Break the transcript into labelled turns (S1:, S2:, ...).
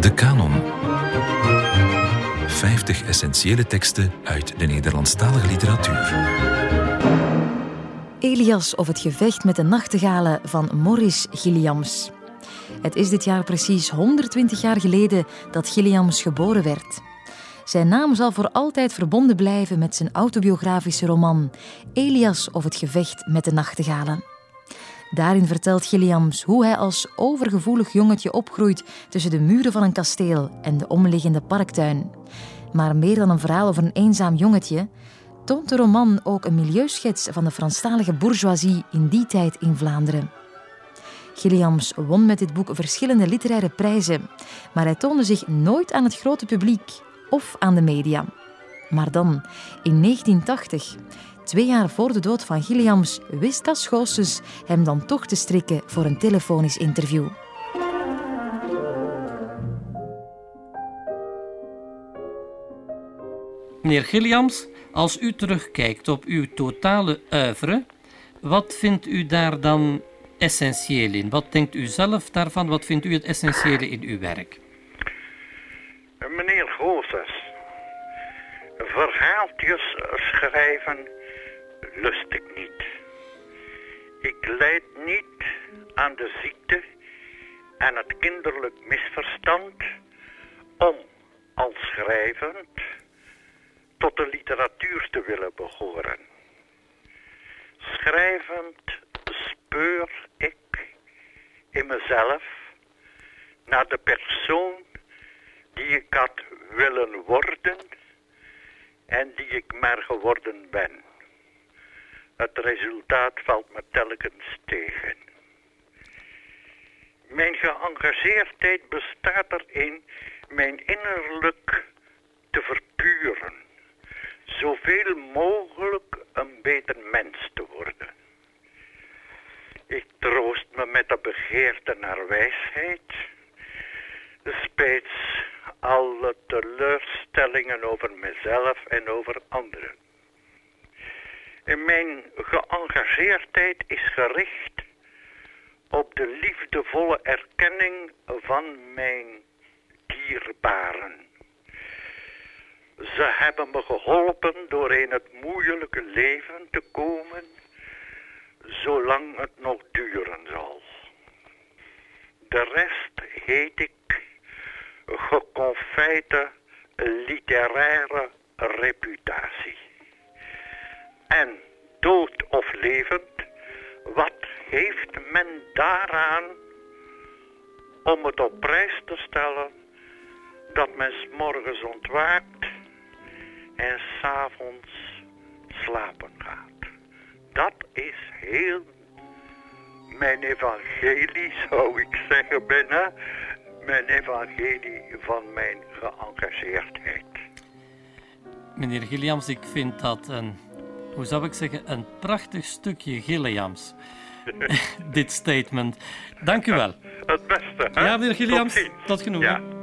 S1: De Canon. 50 essentiële teksten uit de Nederlandstalige literatuur.
S2: Elias of het gevecht met de nachtegalen van Maurice Gilliams. Het is dit jaar precies 120 jaar geleden dat Gilliams geboren werd. Zijn naam zal voor altijd verbonden blijven met zijn autobiografische roman Elias of het gevecht met de nachtegalen. Daarin vertelt Gilliams hoe hij als overgevoelig jongetje opgroeit tussen de muren van een kasteel en de omliggende parktuin. Maar meer dan een verhaal over een eenzaam jongetje, toont de roman ook een milieuschets van de Franstalige bourgeoisie in die tijd in Vlaanderen. Gilliams won met dit boek verschillende literaire prijzen, maar hij toonde zich nooit aan het grote publiek of aan de media. Maar dan, in 1980, twee jaar voor de dood van Gilliams, wist Goossens hem dan toch te strikken voor een telefonisch interview.
S3: Meneer Gilliams, als u terugkijkt op uw totale oeuvre, wat vindt u daar dan essentieel in? Wat denkt u zelf daarvan? Wat vindt u het essentiële in uw werk?
S4: Meneer Goossens, verhaaltjes schrijven lust ik niet. Ik leid niet aan de ziekte en het kinderlijk misverstand om als schrijvend tot de literatuur te willen behoren. Schrijvend speur ik in mezelf naar de persoon die ik had willen worden en die ik maar geworden ben. Het resultaat valt me telkens tegen. Mijn geëngageerdheid bestaat erin mijn innerlijk te verpuren. Zoveel mogelijk een beter mens te worden. Ik troost me met de begeerte naar wijsheid. Spijts alle teleurstellingen over mezelf en over anderen. En mijn geëngageerdheid is gericht op de liefdevolle erkenning van mijn dierbaren. Ze hebben me geholpen door in het moeilijke leven te komen, zolang het nog duren zal. De rest heet ik geconfijte literaire reputatie. En dood of levend, wat heeft men daaraan om het op prijs te stellen dat men s morgens ontwaakt en s'avonds slapen gaat? Dat is heel mijn evangelie, zou ik zeggen, binnen mijn evangelie van mijn geëngageerdheid.
S3: Meneer Gilliams, ik vind dat een, hoe zou ik zeggen, een prachtig stukje Gilliams. Dit statement. Dank u wel.
S4: Het beste. Hè?
S3: Ja, meneer Gilliams, Tot genoegen.
S4: Ja.